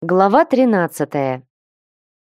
Глава 13.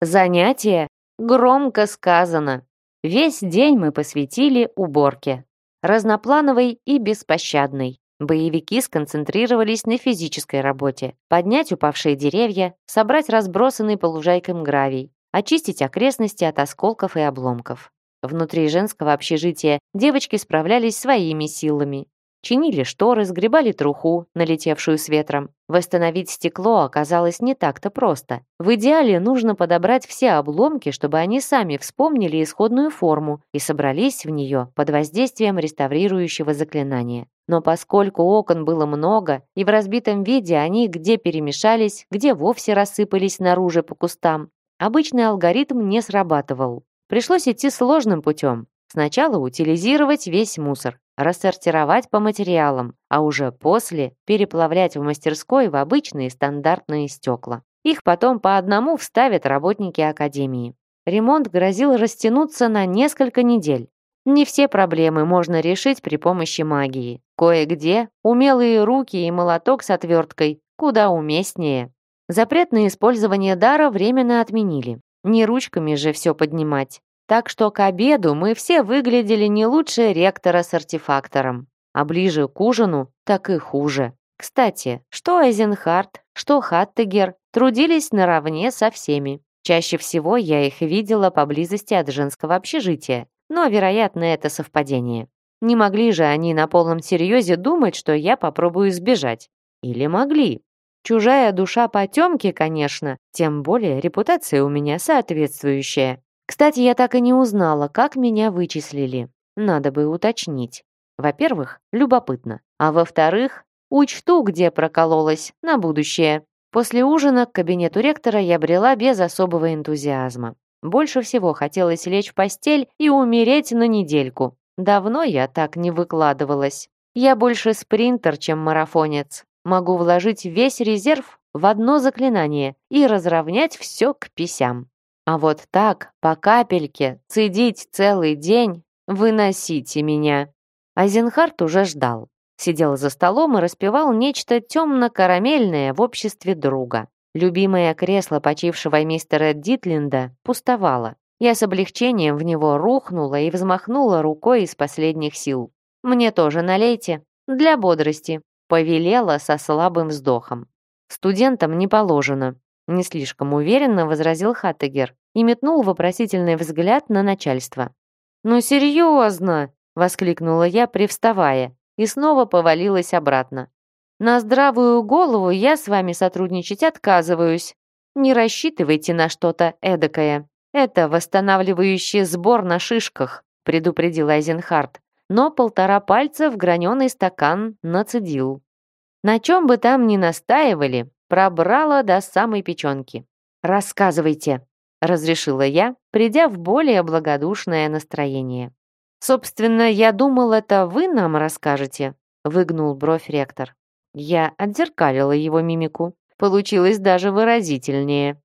Занятие громко сказано. Весь день мы посвятили уборке. Разноплановой и беспощадной. Боевики сконцентрировались на физической работе. Поднять упавшие деревья, собрать разбросанный по лужайкам гравий, очистить окрестности от осколков и обломков. Внутри женского общежития девочки справлялись своими силами. Чинили шторы, сгребали труху, налетевшую с ветром. Восстановить стекло оказалось не так-то просто. В идеале нужно подобрать все обломки, чтобы они сами вспомнили исходную форму и собрались в нее под воздействием реставрирующего заклинания. Но поскольку окон было много, и в разбитом виде они где перемешались, где вовсе рассыпались наружу по кустам, обычный алгоритм не срабатывал. Пришлось идти сложным путем. Сначала утилизировать весь мусор, рассортировать по материалам, а уже после переплавлять в мастерской в обычные стандартные стекла. Их потом по одному вставят работники академии. Ремонт грозил растянуться на несколько недель. Не все проблемы можно решить при помощи магии. Кое-где умелые руки и молоток с отверткой куда уместнее. Запрет на использование дара временно отменили. Не ручками же все поднимать. Так что к обеду мы все выглядели не лучше ректора с артефактором. А ближе к ужину, так и хуже. Кстати, что Эйзенхарт, что Хаттегер трудились наравне со всеми. Чаще всего я их видела поблизости от женского общежития, но, вероятно, это совпадение. Не могли же они на полном серьезе думать, что я попробую сбежать. Или могли. Чужая душа потемки, конечно, тем более репутация у меня соответствующая. Кстати, я так и не узнала, как меня вычислили. Надо бы уточнить. Во-первых, любопытно. А во-вторых, учту, где прокололась, на будущее. После ужина к кабинету ректора я брела без особого энтузиазма. Больше всего хотелось лечь в постель и умереть на недельку. Давно я так не выкладывалась. Я больше спринтер, чем марафонец. Могу вложить весь резерв в одно заклинание и разровнять все к писям. А вот так, по капельке, цедить целый день, выносите меня. Айзенхарт уже ждал. Сидел за столом и распевал нечто темно-карамельное в обществе друга. Любимое кресло почившего мистера Дитлинда пустовало. Я с облегчением в него рухнула и взмахнула рукой из последних сил. «Мне тоже налейте. Для бодрости», — повелела со слабым вздохом. «Студентам не положено», — не слишком уверенно возразил Хаттегер и метнул вопросительный взгляд на начальство. «Ну серьезно!» — воскликнула я, привставая, и снова повалилась обратно. «На здравую голову я с вами сотрудничать отказываюсь. Не рассчитывайте на что-то эдакое. Это восстанавливающий сбор на шишках», — предупредил Айзенхарт, но полтора пальца в граненый стакан нацедил. На чем бы там ни настаивали, пробрала до самой печенки. «Рассказывайте», разрешила я, придя в более благодушное настроение. Собственно, я думал, это вы нам расскажете, выгнул бровь ректор. Я отзеркалила его мимику. Получилось даже выразительнее.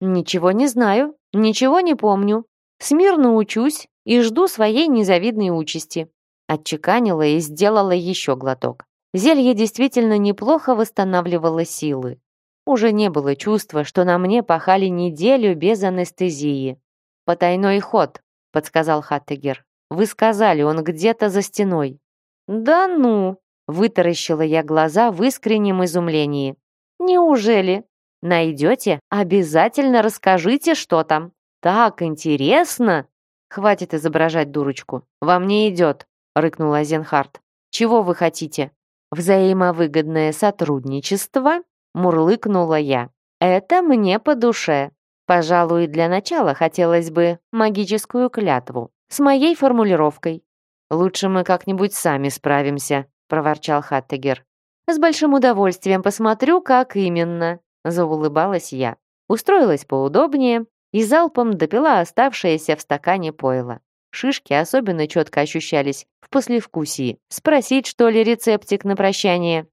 Ничего не знаю, ничего не помню. Смирно учусь и жду своей незавидной участи. Отчеканила и сделала еще глоток. Зелье действительно неплохо восстанавливало силы. Уже не было чувства, что на мне пахали неделю без анестезии. «Потайной ход», — подсказал Хаттегер. «Вы сказали, он где-то за стеной». «Да ну!» — вытаращила я глаза в искреннем изумлении. «Неужели? Найдете? Обязательно расскажите, что там. Так интересно!» «Хватит изображать дурочку. Вам не идет», — рыкнул Азенхарт. «Чего вы хотите? Взаимовыгодное сотрудничество?» Мурлыкнула я. Это мне по душе. Пожалуй, для начала хотелось бы магическую клятву с моей формулировкой. Лучше мы как-нибудь сами справимся, проворчал Хаттегер. С большим удовольствием посмотрю, как именно, заулыбалась я. Устроилась поудобнее и залпом допила оставшееся в стакане пойло. Шишки особенно четко ощущались в послевкусии. Спросить, что ли, рецептик на прощание?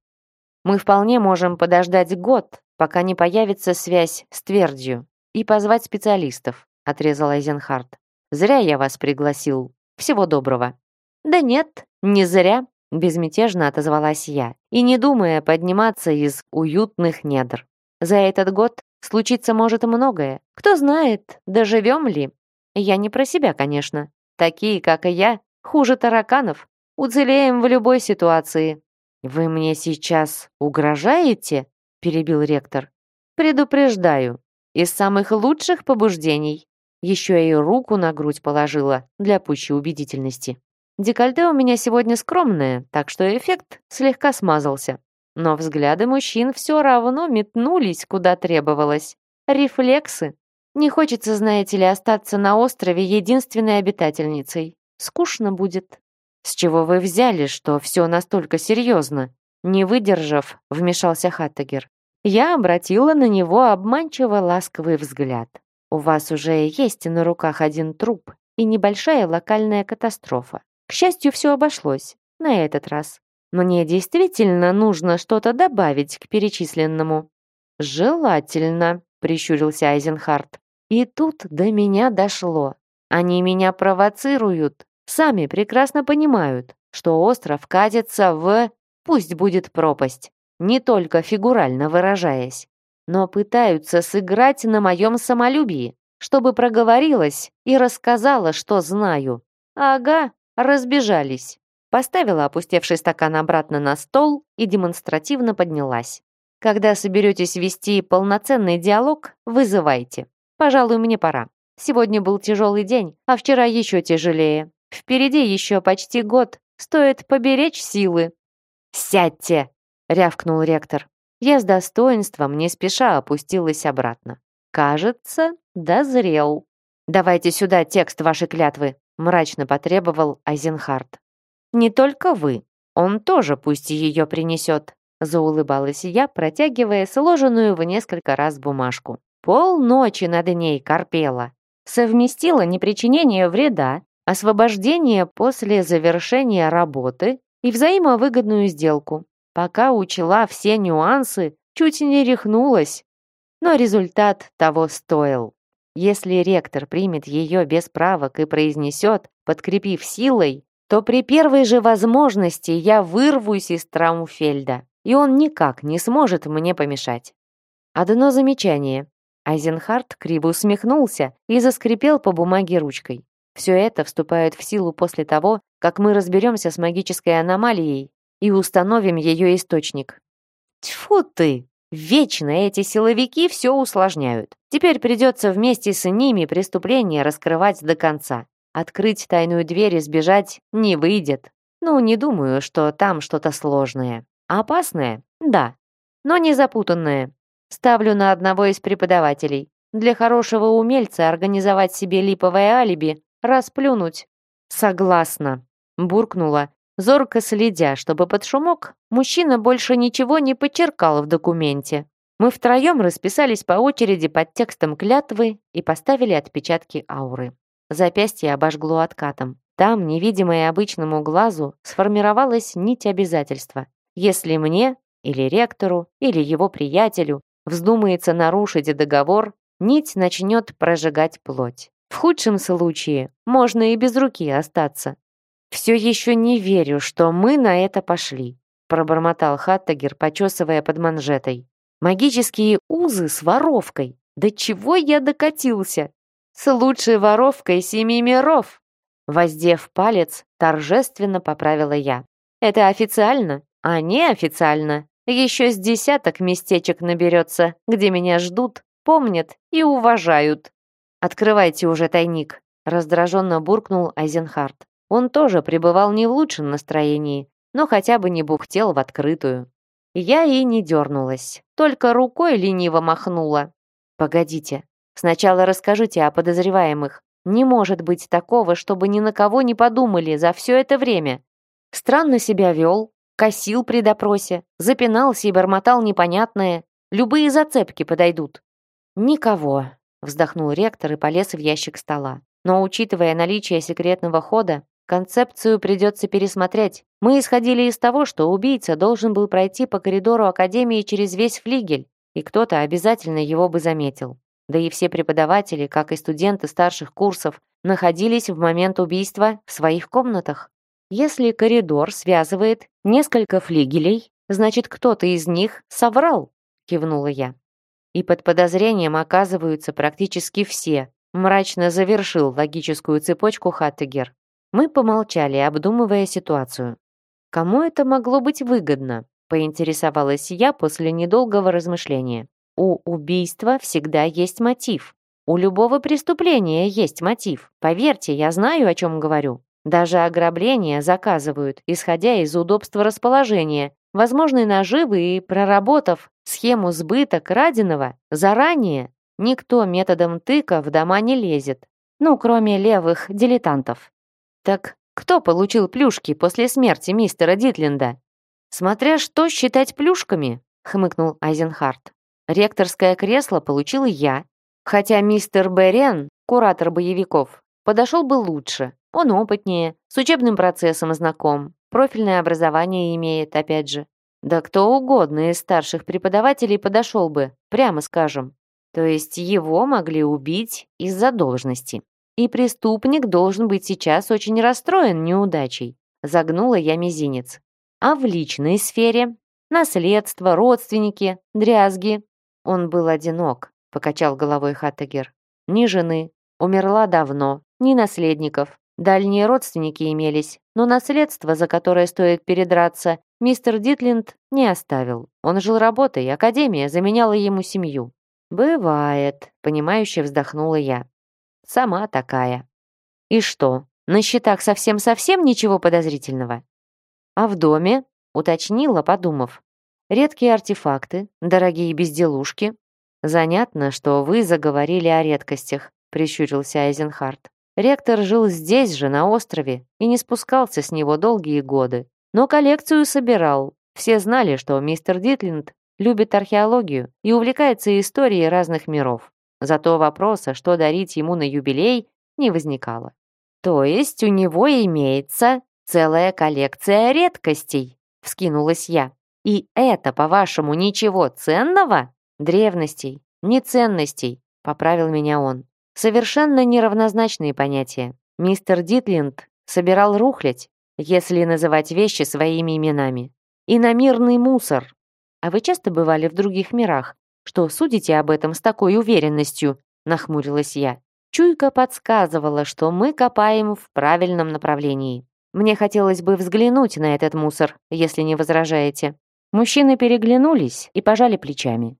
Мы вполне можем подождать год, пока не появится связь с твердью, и позвать специалистов», — отрезал Айзенхарт. «Зря я вас пригласил. Всего доброго». «Да нет, не зря», — безмятежно отозвалась я, и не думая подниматься из уютных недр. За этот год Случиться может многое. Кто знает, доживем ли. Я не про себя, конечно. Такие, как и я, хуже тараканов. Уцелеем в любой ситуации. Вы мне сейчас угрожаете? Перебил ректор. Предупреждаю. Из самых лучших побуждений. Еще и руку на грудь положила для пущей убедительности. Декольте у меня сегодня скромное, так что эффект слегка смазался. Но взгляды мужчин все равно метнулись, куда требовалось. Рефлексы. Не хочется, знаете ли, остаться на острове единственной обитательницей. Скучно будет. С чего вы взяли, что все настолько серьезно? Не выдержав, вмешался Хаттагер. Я обратила на него обманчиво ласковый взгляд. У вас уже есть на руках один труп и небольшая локальная катастрофа. К счастью, все обошлось. На этот раз. Мне действительно нужно что-то добавить к перечисленному. Желательно, прищурился Айзенхарт. И тут до меня дошло. Они меня провоцируют. Сами прекрасно понимают, что остров катится в... Пусть будет пропасть. Не только фигурально выражаясь но пытаются сыграть на моем самолюбии, чтобы проговорилась и рассказала, что знаю. Ага, разбежались. Поставила опустевший стакан обратно на стол и демонстративно поднялась. Когда соберетесь вести полноценный диалог, вызывайте. Пожалуй, мне пора. Сегодня был тяжелый день, а вчера еще тяжелее. Впереди еще почти год. Стоит поберечь силы. «Сядьте!» — рявкнул ректор. Я с достоинством не спеша опустилась обратно. Кажется, дозрел. «Давайте сюда текст вашей клятвы», мрачно потребовал Айзенхарт. «Не только вы. Он тоже пусть ее принесет», заулыбалась я, протягивая сложенную в несколько раз бумажку. Полночи над ней корпела. Совместила непричинение вреда, освобождение после завершения работы и взаимовыгодную сделку. Пока учила все нюансы, чуть не рехнулась. Но результат того стоил. Если ректор примет ее без правок и произнесет, подкрепив силой, то при первой же возможности я вырвусь из Траумфельда, и он никак не сможет мне помешать. Одно замечание. Айзенхарт криво усмехнулся и заскрипел по бумаге ручкой. Все это вступает в силу после того, как мы разберемся с магической аномалией и установим ее источник. Тьфу ты! Вечно эти силовики все усложняют. Теперь придется вместе с ними преступление раскрывать до конца. Открыть тайную дверь и сбежать не выйдет. Ну, не думаю, что там что-то сложное. Опасное? Да. Но не запутанное. Ставлю на одного из преподавателей. Для хорошего умельца организовать себе липовое алиби, расплюнуть. Согласна. Буркнула зорко следя, чтобы под шумок мужчина больше ничего не подчеркал в документе. Мы втроем расписались по очереди под текстом клятвы и поставили отпечатки ауры. Запястье обожгло откатом. Там, невидимое обычному глазу, сформировалась нить обязательства. Если мне, или ректору, или его приятелю вздумается нарушить договор, нить начнет прожигать плоть. В худшем случае можно и без руки остаться, «Все еще не верю, что мы на это пошли», пробормотал Хаттагер, почесывая под манжетой. «Магические узы с воровкой! До чего я докатился? С лучшей воровкой семи миров!» Воздев палец, торжественно поправила я. «Это официально, а не официально. Еще с десяток местечек наберется, где меня ждут, помнят и уважают». «Открывайте уже тайник», раздраженно буркнул Айзенхарт. Он тоже пребывал не в лучшем настроении, но хотя бы не бухтел в открытую. Я и не дернулась, только рукой лениво махнула. «Погодите, сначала расскажите о подозреваемых. Не может быть такого, чтобы ни на кого не подумали за все это время. Странно себя вел, косил при допросе, запинался и бормотал непонятное. Любые зацепки подойдут». «Никого», — вздохнул ректор и полез в ящик стола. Но учитывая наличие секретного хода, Концепцию придется пересмотреть. Мы исходили из того, что убийца должен был пройти по коридору Академии через весь флигель, и кто-то обязательно его бы заметил. Да и все преподаватели, как и студенты старших курсов, находились в момент убийства в своих комнатах. Если коридор связывает несколько флигелей, значит, кто-то из них соврал, кивнула я. И под подозрением оказываются практически все, мрачно завершил логическую цепочку Хаттегер. Мы помолчали, обдумывая ситуацию. Кому это могло быть выгодно? Поинтересовалась я после недолгого размышления. У убийства всегда есть мотив. У любого преступления есть мотив. Поверьте, я знаю, о чем говорю. Даже ограбления заказывают, исходя из удобства расположения, возможной наживы и проработав схему сбыта краденого заранее, никто методом тыка в дома не лезет. Ну, кроме левых дилетантов. Так кто получил плюшки после смерти мистера Дитлинда? Смотря что считать плюшками, хмыкнул Айзенхарт. Ректорское кресло получил я, хотя мистер Берен, куратор боевиков, подошел бы лучше. Он опытнее, с учебным процессом знаком, профильное образование имеет, опять же. Да кто угодно из старших преподавателей подошел бы, прямо скажем. То есть его могли убить из-за должности. И преступник должен быть сейчас очень расстроен неудачей. Загнула я мизинец. А в личной сфере? Наследство, родственники, дрязги. Он был одинок, покачал головой Хаттегер. Ни жены, умерла давно, ни наследников. Дальние родственники имелись, но наследство, за которое стоит передраться, мистер Дитлинд не оставил. Он жил работой, академия заменяла ему семью. «Бывает», — понимающе вздохнула я. «Сама такая». «И что, на счетах совсем-совсем ничего подозрительного?» А в доме, уточнила, подумав, редкие артефакты, дорогие безделушки. Занятно, что вы заговорили о редкостях, прищурился Айзенхарт. Ректор жил здесь же, на острове, и не спускался с него долгие годы. Но коллекцию собирал. Все знали, что мистер Дитлинд любит археологию и увлекается историей разных миров. Зато вопроса, что дарить ему на юбилей, не возникало. То есть у него имеется целая коллекция редкостей», — вскинулась я. «И это, по-вашему, ничего ценного?» «Древностей, не ценностей», — поправил меня он. «Совершенно неравнозначные понятия. Мистер Дитлинд собирал рухлядь, если называть вещи своими именами. Иномирный мусор. А вы часто бывали в других мирах? Что судите об этом с такой уверенностью?» — нахмурилась я. Чуйка подсказывала, что мы копаем в правильном направлении. Мне хотелось бы взглянуть на этот мусор, если не возражаете». Мужчины переглянулись и пожали плечами.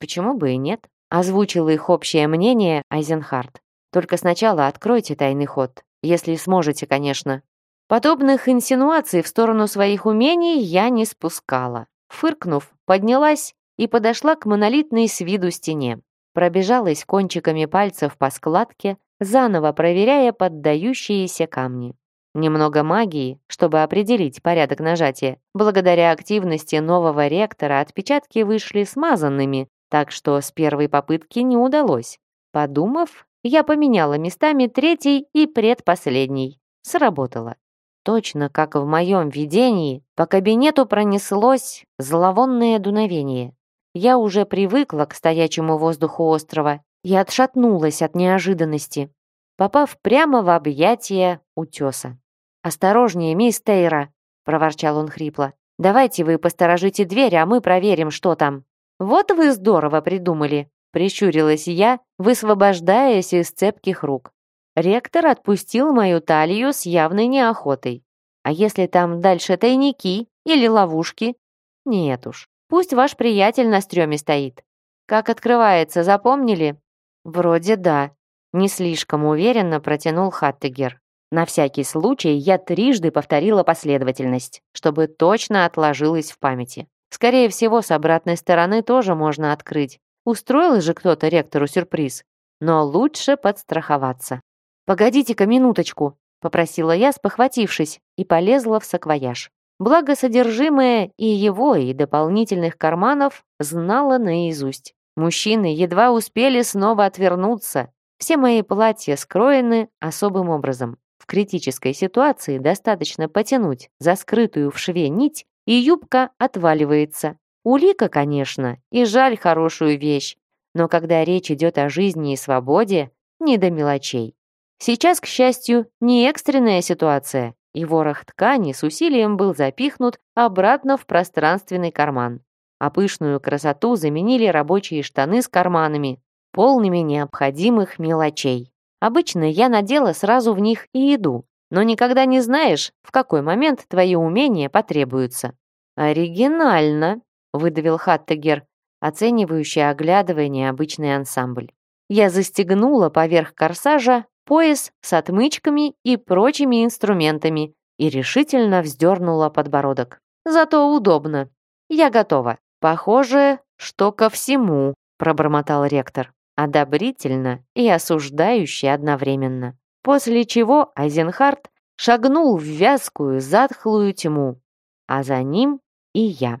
«Почему бы и нет?» — озвучил их общее мнение Айзенхарт. «Только сначала откройте тайный ход, если сможете, конечно». Подобных инсинуаций в сторону своих умений я не спускала. Фыркнув, поднялась и подошла к монолитной с виду стене. Пробежалась кончиками пальцев по складке, заново проверяя поддающиеся камни. Немного магии, чтобы определить порядок нажатия. Благодаря активности нового ректора отпечатки вышли смазанными, так что с первой попытки не удалось. Подумав, я поменяла местами третий и предпоследний. Сработало. Точно как в моем видении, по кабинету пронеслось зловонное дуновение. Я уже привыкла к стоячему воздуху острова и отшатнулась от неожиданности, попав прямо в объятия утеса. «Осторожнее, мисс Тейра!» — проворчал он хрипло. «Давайте вы посторожите дверь, а мы проверим, что там». «Вот вы здорово придумали!» — прищурилась я, высвобождаясь из цепких рук. Ректор отпустил мою талию с явной неохотой. «А если там дальше тайники или ловушки?» «Нет уж, пусть ваш приятель на стреме стоит. Как открывается, запомнили?» «Вроде да», — не слишком уверенно протянул Хаттегер. На всякий случай я трижды повторила последовательность, чтобы точно отложилось в памяти. Скорее всего, с обратной стороны тоже можно открыть. Устроил же кто-то ректору сюрприз. Но лучше подстраховаться. «Погодите-ка минуточку», — попросила я, спохватившись, и полезла в саквояж. Благо содержимое и его, и дополнительных карманов знала наизусть. Мужчины едва успели снова отвернуться. Все мои платья скроены особым образом. В критической ситуации достаточно потянуть за скрытую в шве нить, и юбка отваливается. Улика, конечно, и жаль хорошую вещь, но когда речь идет о жизни и свободе, не до мелочей. Сейчас, к счастью, не экстренная ситуация, и ворох ткани с усилием был запихнут обратно в пространственный карман. а пышную красоту заменили рабочие штаны с карманами, полными необходимых мелочей. Обычно я надела сразу в них и иду, но никогда не знаешь, в какой момент твои умения потребуются. «Оригинально», — выдавил Хаттегер, оценивающий, оглядывая необычный ансамбль. Я застегнула поверх корсажа пояс с отмычками и прочими инструментами и решительно вздернула подбородок. Зато удобно. Я готова. Похоже, что ко всему, пробормотал ректор, одобрительно и осуждающе одновременно. После чего Айзенхарт шагнул в вязкую, затхлую тьму, а за ним и я.